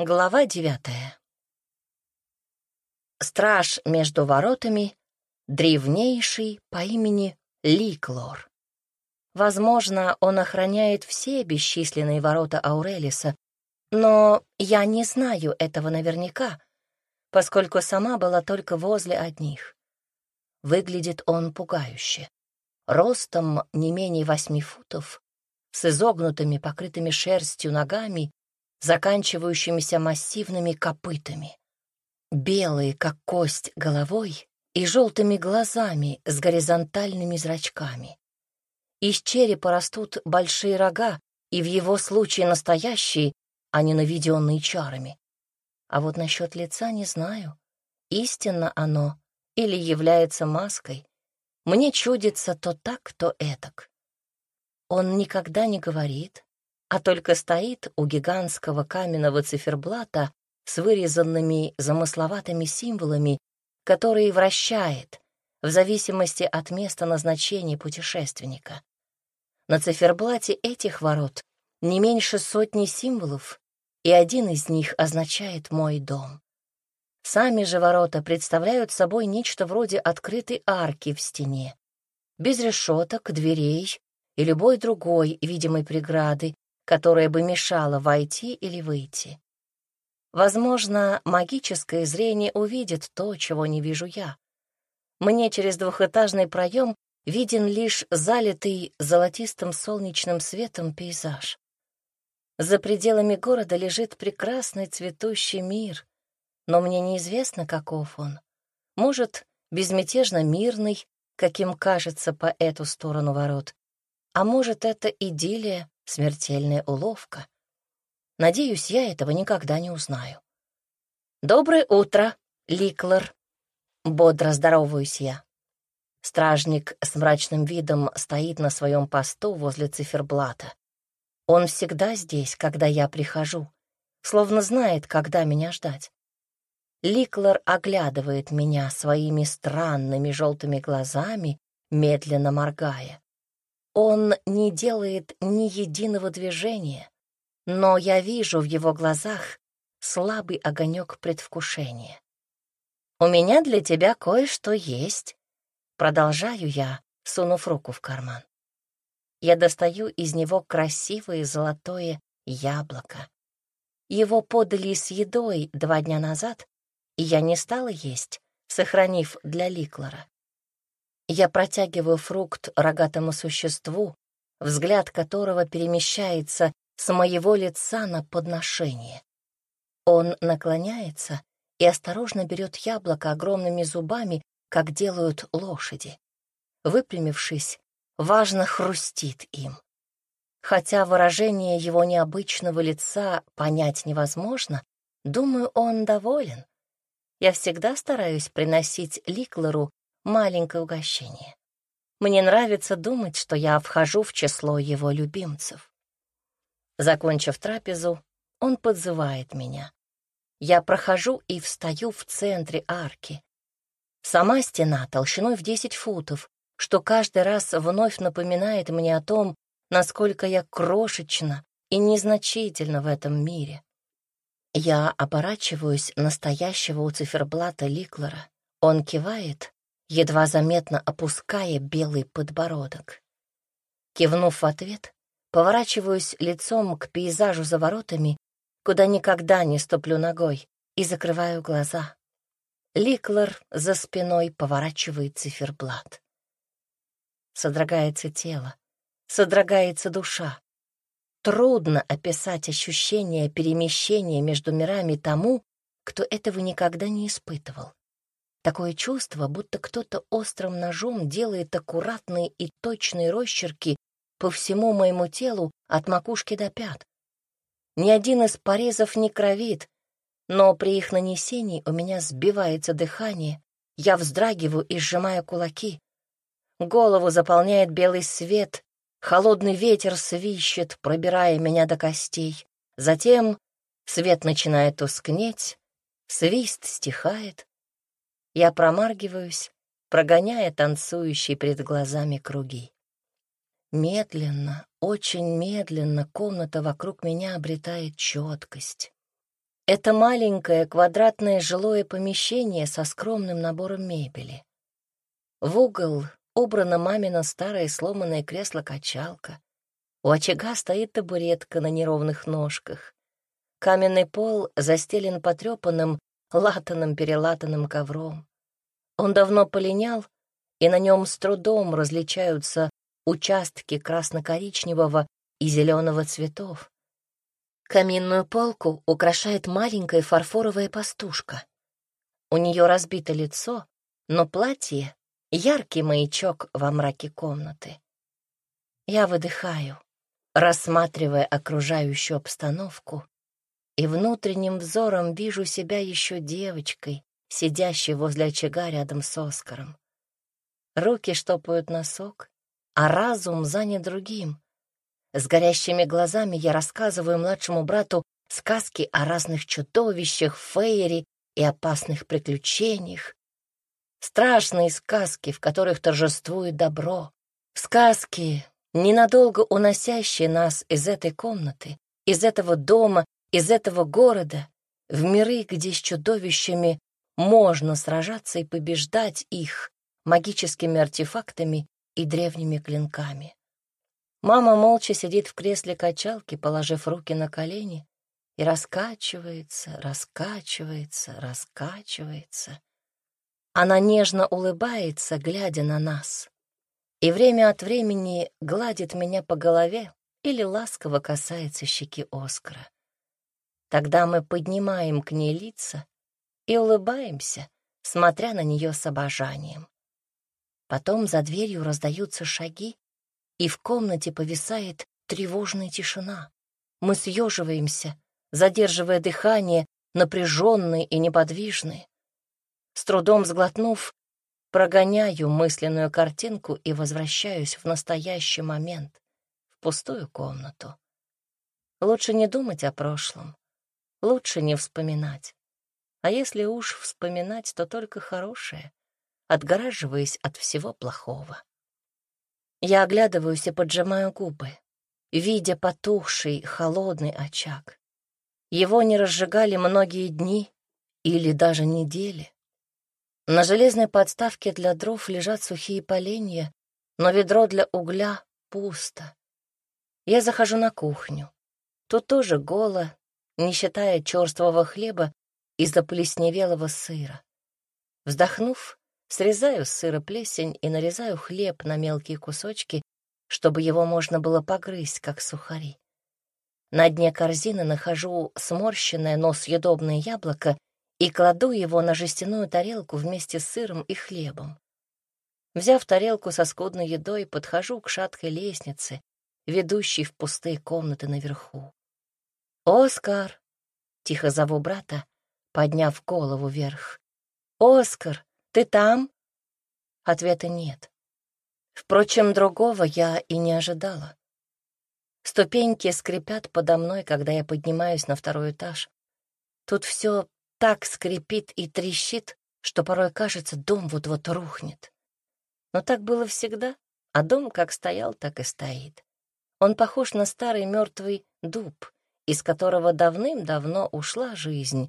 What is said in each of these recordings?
Глава девятая. Страж между воротами — древнейший по имени Ликлор. Возможно, он охраняет все бесчисленные ворота Аурелиса, но я не знаю этого наверняка, поскольку сама была только возле одних. Выглядит он пугающе. Ростом не менее восьми футов, с изогнутыми, покрытыми шерстью ногами заканчивающимися массивными копытами. Белые, как кость, головой и желтыми глазами с горизонтальными зрачками. Из черепа растут большие рога, и в его случае настоящие, а не наведенные чарами. А вот насчет лица не знаю, истинно оно или является маской. Мне чудится то так, то этак. Он никогда не говорит, а только стоит у гигантского каменного циферблата с вырезанными замысловатыми символами, которые вращает в зависимости от места назначения путешественника. На циферблате этих ворот не меньше сотни символов, и один из них означает «мой дом». Сами же ворота представляют собой нечто вроде открытой арки в стене, без решеток, дверей и любой другой видимой преграды, которая бы мешала войти или выйти. Возможно, магическое зрение увидит то, чего не вижу я. Мне через двухэтажный проем виден лишь залитый золотистым солнечным светом пейзаж. За пределами города лежит прекрасный цветущий мир, но мне неизвестно, каков он. Может, безмятежно мирный, каким кажется по эту сторону ворот, а может, это идиллия, смертельная уловка. Надеюсь, я этого никогда не узнаю. «Доброе утро, Ликлер!» Бодро здороваюсь я. Стражник с мрачным видом стоит на своем посту возле циферблата. Он всегда здесь, когда я прихожу, словно знает, когда меня ждать. Ликлер оглядывает меня своими странными желтыми глазами, медленно моргая. Он не делает ни единого движения, но я вижу в его глазах слабый огонек предвкушения. «У меня для тебя кое-что есть», — продолжаю я, сунув руку в карман. Я достаю из него красивое золотое яблоко. Его подали с едой два дня назад, и я не стала есть, сохранив для Ликлора. Я протягиваю фрукт рогатому существу, взгляд которого перемещается с моего лица на подношение. Он наклоняется и осторожно берет яблоко огромными зубами, как делают лошади. Выпрямившись, важно хрустит им. Хотя выражение его необычного лица понять невозможно, думаю, он доволен. Я всегда стараюсь приносить Ликлору маленькое угощение. Мне нравится думать, что я вхожу в число его любимцев. Закончив трапезу, он подзывает меня. Я прохожу и встаю в центре арки. Сама стена толщиной в 10 футов, что каждый раз вновь напоминает мне о том, насколько я крошечна и незначительна в этом мире. Я оборачиваюсь настоящего у циферблата Ликлера. Он кивает, едва заметно опуская белый подбородок. Кивнув в ответ, поворачиваюсь лицом к пейзажу за воротами, куда никогда не ступлю ногой, и закрываю глаза. Ликлер за спиной поворачивает циферблат. Содрогается тело, содрогается душа. Трудно описать ощущение перемещения между мирами тому, кто этого никогда не испытывал. Такое чувство, будто кто-то острым ножом делает аккуратные и точные росчерки по всему моему телу от макушки до пят. Ни один из порезов не кровит, но при их нанесении у меня сбивается дыхание, я вздрагиваю и сжимаю кулаки. Голову заполняет белый свет, холодный ветер свищет, пробирая меня до костей. Затем свет начинает тускнеть, свист стихает, я промаргиваюсь, прогоняя танцующие перед глазами круги. Медленно, очень медленно комната вокруг меня обретает четкость. Это маленькое квадратное жилое помещение со скромным набором мебели. В угол убрано мамино старое сломанное кресло-качалка. У очага стоит табуретка на неровных ножках. Каменный пол застелен потрепанным, латаным-перелатанным ковром. Он давно полинял, и на нем с трудом различаются участки красно-коричневого и зеленого цветов. Каминную полку украшает маленькая фарфоровая пастушка. У нее разбито лицо, но платье — яркий маячок во мраке комнаты. Я выдыхаю, рассматривая окружающую обстановку, и внутренним взором вижу себя еще девочкой, сидящей возле очага рядом с Оскаром. Руки штопают носок, а разум занят другим, с горящими глазами я рассказываю младшему брату сказки о разных чудовищах, фейри и опасных приключениях. Страшные сказки, в которых торжествует добро. Сказки, ненадолго уносящие нас из этой комнаты, из этого дома, из этого города, в миры, где с чудовищами можно сражаться и побеждать их магическими артефактами и древними клинками. Мама молча сидит в кресле качалки, положив руки на колени, и раскачивается, раскачивается, раскачивается. Она нежно улыбается, глядя на нас, и время от времени гладит меня по голове или ласково касается щеки Оскара. Тогда мы поднимаем к ней лица и улыбаемся, смотря на нее с обожанием. Потом за дверью раздаются шаги, и в комнате повисает тревожная тишина. Мы съеживаемся, задерживая дыхание, напряженные и неподвижные. С трудом сглотнув, прогоняю мысленную картинку и возвращаюсь в настоящий момент, в пустую комнату. Лучше не думать о прошлом, лучше не вспоминать. А если уж вспоминать, то только хорошее, отгораживаясь от всего плохого. Я оглядываюсь и поджимаю губы, видя потухший, холодный очаг. Его не разжигали многие дни или даже недели. На железной подставке для дров лежат сухие поленья, но ведро для угля пусто. Я захожу на кухню. Тут тоже голо, не считая черствого хлеба и заплесневелого сыра. Вздохнув, Срезаю с сыра плесень и нарезаю хлеб на мелкие кусочки, чтобы его можно было погрызть, как сухари. На дне корзины нахожу сморщенное, но съедобное яблоко и кладу его на жестяную тарелку вместе с сыром и хлебом. Взяв тарелку со скудной едой, подхожу к шаткой лестнице, ведущей в пустые комнаты наверху. «Оскар!» — тихо зову брата, подняв голову вверх. «Оскар, ты там?» Ответа нет. Впрочем, другого я и не ожидала. Ступеньки скрипят подо мной, когда я поднимаюсь на второй этаж. Тут все так скрипит и трещит, что порой кажется, дом вот-вот рухнет. Но так было всегда, а дом как стоял, так и стоит. Он похож на старый мертвый дуб, из которого давным-давно ушла жизнь,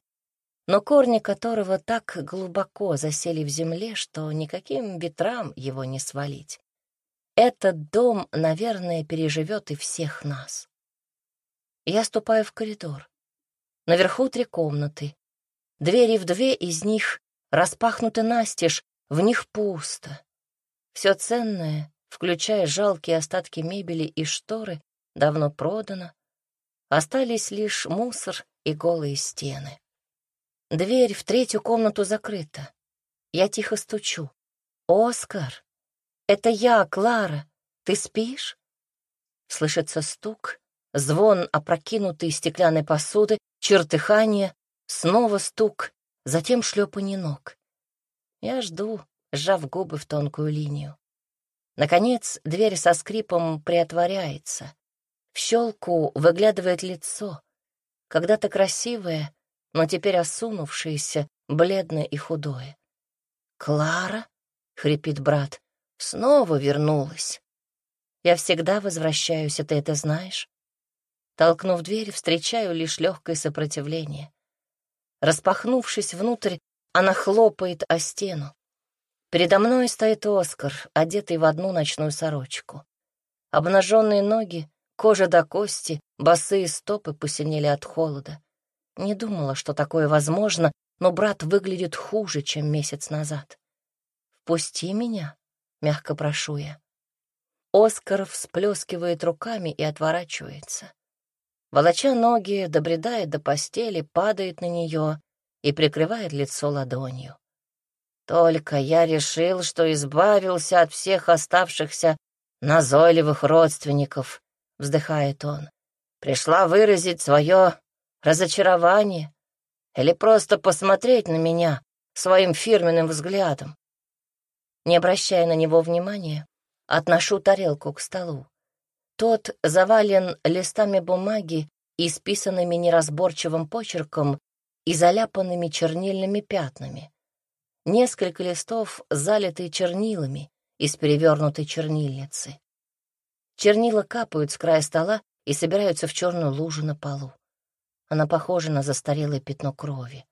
но корни которого так глубоко засели в земле, что никаким ветрам его не свалить. Этот дом, наверное, переживет и всех нас. Я ступаю в коридор. Наверху три комнаты. Двери в две из них распахнуты настежь, в них пусто. Все ценное, включая жалкие остатки мебели и шторы, давно продано. Остались лишь мусор и голые стены. Дверь в третью комнату закрыта. Я тихо стучу. «Оскар! Это я, Клара! Ты спишь?» Слышится стук, звон опрокинутой стеклянной посуды, чертыхание, снова стук, затем шлепанье ног. Я жду, сжав губы в тонкую линию. Наконец, дверь со скрипом приотворяется. В щелку выглядывает лицо. Когда-то красивое, но теперь осунувшееся, бледное и худое. «Клара?» — хрипит брат. «Снова вернулась. Я всегда возвращаюсь, а ты это знаешь?» Толкнув дверь, встречаю лишь легкое сопротивление. Распахнувшись внутрь, она хлопает о стену. Передо мной стоит Оскар, одетый в одну ночную сорочку. Обнаженные ноги, кожа до кости, босые стопы посинели от холода. Не думала, что такое возможно, но брат выглядит хуже, чем месяц назад. «Впусти меня», — мягко прошу я. Оскар всплескивает руками и отворачивается. Волоча ноги, добредает до постели, падает на нее и прикрывает лицо ладонью. Только я решил, что избавился от всех оставшихся назойливых родственников, вздыхает он. Пришла выразить свое разочарование или просто посмотреть на меня своим фирменным взглядом. Не обращая на него внимания, отношу тарелку к столу. Тот завален листами бумаги, исписанными неразборчивым почерком и заляпанными чернильными пятнами. Несколько листов, залитые чернилами из перевернутой чернильницы. Чернила капают с края стола и собираются в черную лужу на полу. Она похожа на застарелое пятно крови.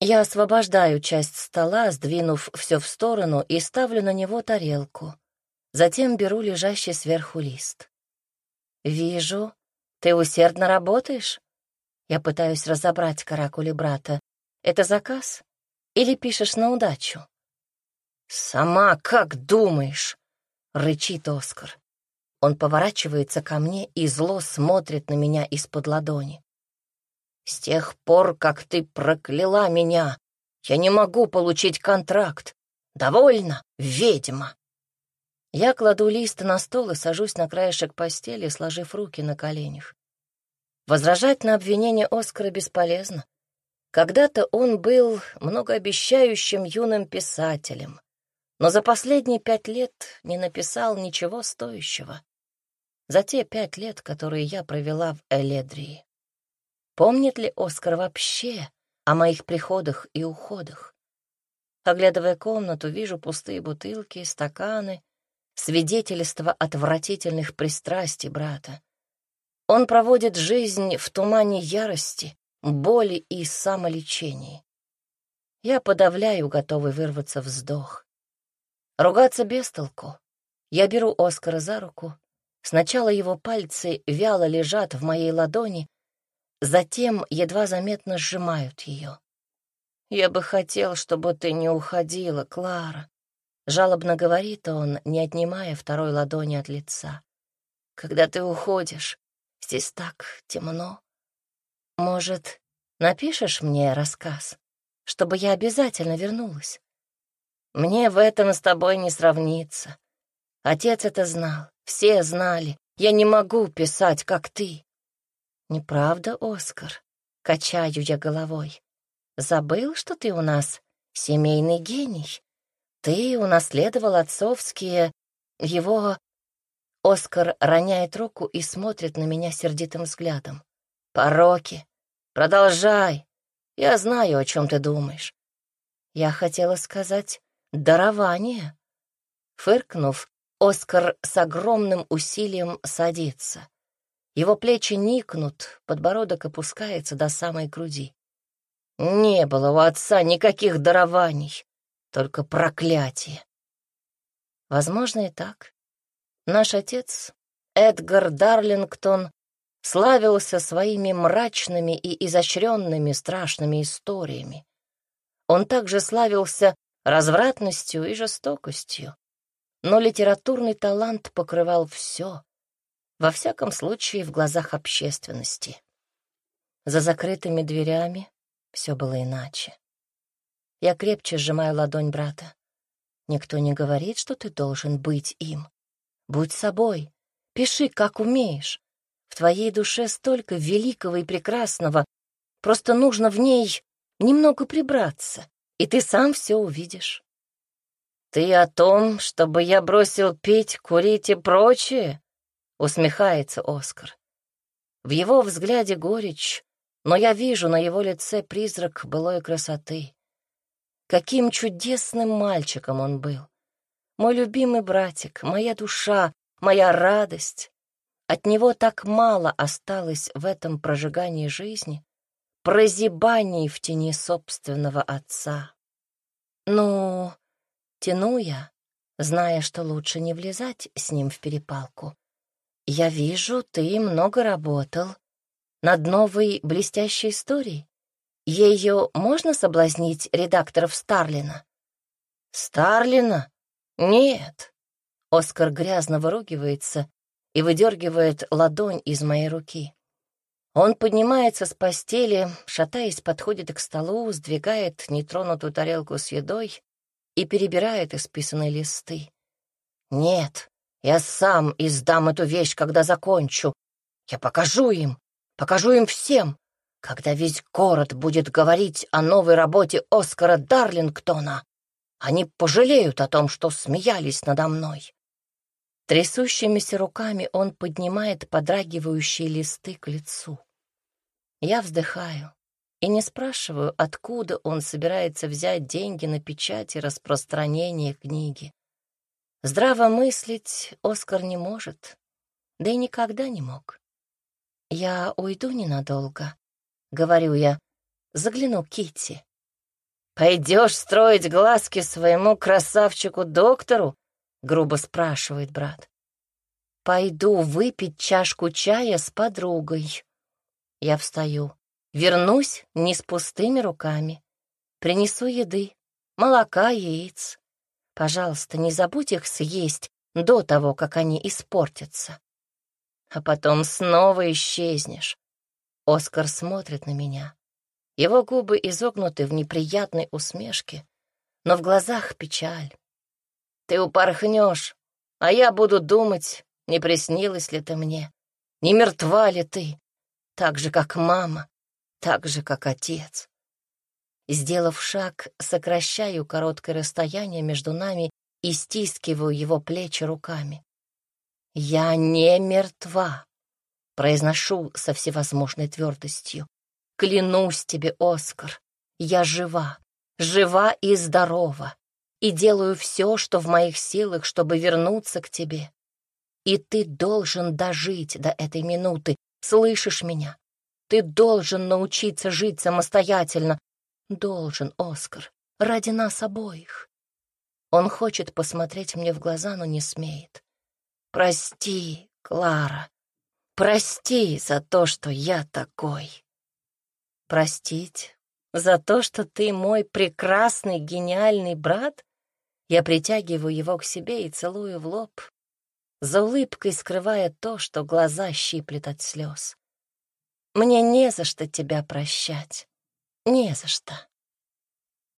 Я освобождаю часть стола, сдвинув все в сторону, и ставлю на него тарелку. Затем беру лежащий сверху лист. «Вижу, ты усердно работаешь?» Я пытаюсь разобрать каракули брата. «Это заказ? Или пишешь на удачу?» «Сама как думаешь?» — рычит Оскар. Он поворачивается ко мне и зло смотрит на меня из-под ладони. «С тех пор, как ты прокляла меня, я не могу получить контракт. Довольно, ведьма!» Я кладу лист на стол и сажусь на краешек постели, сложив руки на коленях. Возражать на обвинение Оскара бесполезно. Когда-то он был многообещающим юным писателем, но за последние пять лет не написал ничего стоящего. За те пять лет, которые я провела в Эледрии. Помнит ли Оскар вообще о моих приходах и уходах? Оглядывая комнату, вижу пустые бутылки, стаканы, свидетельство отвратительных пристрастий брата. Он проводит жизнь в тумане ярости, боли и самолечении. Я подавляю, готовый вырваться вздох. Ругаться без толку. Я беру Оскара за руку. Сначала его пальцы вяло лежат в моей ладони, затем едва заметно сжимают ее. «Я бы хотел, чтобы ты не уходила, Клара», Жалобно говорит он, не отнимая второй ладони от лица. «Когда ты уходишь, здесь так темно. Может, напишешь мне рассказ, чтобы я обязательно вернулась? Мне в этом с тобой не сравниться. Отец это знал, все знали. Я не могу писать, как ты». «Неправда, Оскар?» — качаю я головой. «Забыл, что ты у нас семейный гений?» Ты унаследовал отцовские... его...» Оскар роняет руку и смотрит на меня сердитым взглядом. «Пороки! Продолжай! Я знаю, о чем ты думаешь. Я хотела сказать «дарование». Фыркнув, Оскар с огромным усилием садится. Его плечи никнут, подбородок опускается до самой груди. Не было у отца никаких дарований только проклятие. Возможно и так. Наш отец, Эдгар Дарлингтон, славился своими мрачными и изощренными страшными историями. Он также славился развратностью и жестокостью. Но литературный талант покрывал все, во всяком случае в глазах общественности. За закрытыми дверями все было иначе. Я крепче сжимаю ладонь брата. Никто не говорит, что ты должен быть им. Будь собой, пиши, как умеешь. В твоей душе столько великого и прекрасного, просто нужно в ней немного прибраться, и ты сам все увидишь. «Ты о том, чтобы я бросил пить, курить и прочее?» — усмехается Оскар. В его взгляде горечь, но я вижу на его лице призрак былой красоты. Каким чудесным мальчиком он был. Мой любимый братик, моя душа, моя радость. От него так мало осталось в этом прожигании жизни. прозябании в тени собственного отца. Ну, тяну я, зная, что лучше не влезать с ним в перепалку. Я вижу, ты много работал над новой блестящей историей. Ее можно соблазнить редакторов Старлина? Старлина? Нет. Оскар грязно выругивается и выдергивает ладонь из моей руки. Он поднимается с постели, шатаясь, подходит к столу, сдвигает нетронутую тарелку с едой и перебирает исписанные листы. «Нет, я сам издам эту вещь, когда закончу. Я покажу им, покажу им всем, когда весь город будет говорить о новой работе Оскара Дарлингтона. Они пожалеют о том, что смеялись надо мной. Трясущимися руками он поднимает подрагивающие листы к лицу. Я вздыхаю и не спрашиваю, откуда он собирается взять деньги на печать и распространение книги. Здраво мыслить Оскар не может, да и никогда не мог. Я уйду ненадолго, — говорю я, — загляну к Китти. «Пойдешь строить глазки своему красавчику-доктору?» — грубо спрашивает брат. «Пойду выпить чашку чая с подругой». Я встаю. Вернусь не с пустыми руками. Принесу еды, молока, яиц. Пожалуйста, не забудь их съесть до того, как они испортятся. А потом снова исчезнешь. Оскар смотрит на меня. Его губы изогнуты в неприятной усмешке, но в глазах печаль. Ты упорхнешь, а я буду думать, не приснилась ли ты мне, не мертва ли ты, так же, как мама, так же, как отец. Сделав шаг, сокращаю короткое расстояние между нами и стискиваю его плечи руками. «Я не мертва», — произношу со всевозможной твердостью. Клянусь тебе, Оскар, я жива, жива и здорова, и делаю все, что в моих силах, чтобы вернуться к тебе. И ты должен дожить до этой минуты, слышишь меня? Ты должен научиться жить самостоятельно. Должен, Оскар, ради нас обоих. Он хочет посмотреть мне в глаза, но не смеет. Прости, Клара, прости за то, что я такой простить за то, что ты мой прекрасный, гениальный брат? Я притягиваю его к себе и целую в лоб, за улыбкой скрывая то, что глаза щиплет от слез. Мне не за что тебя прощать, не за что.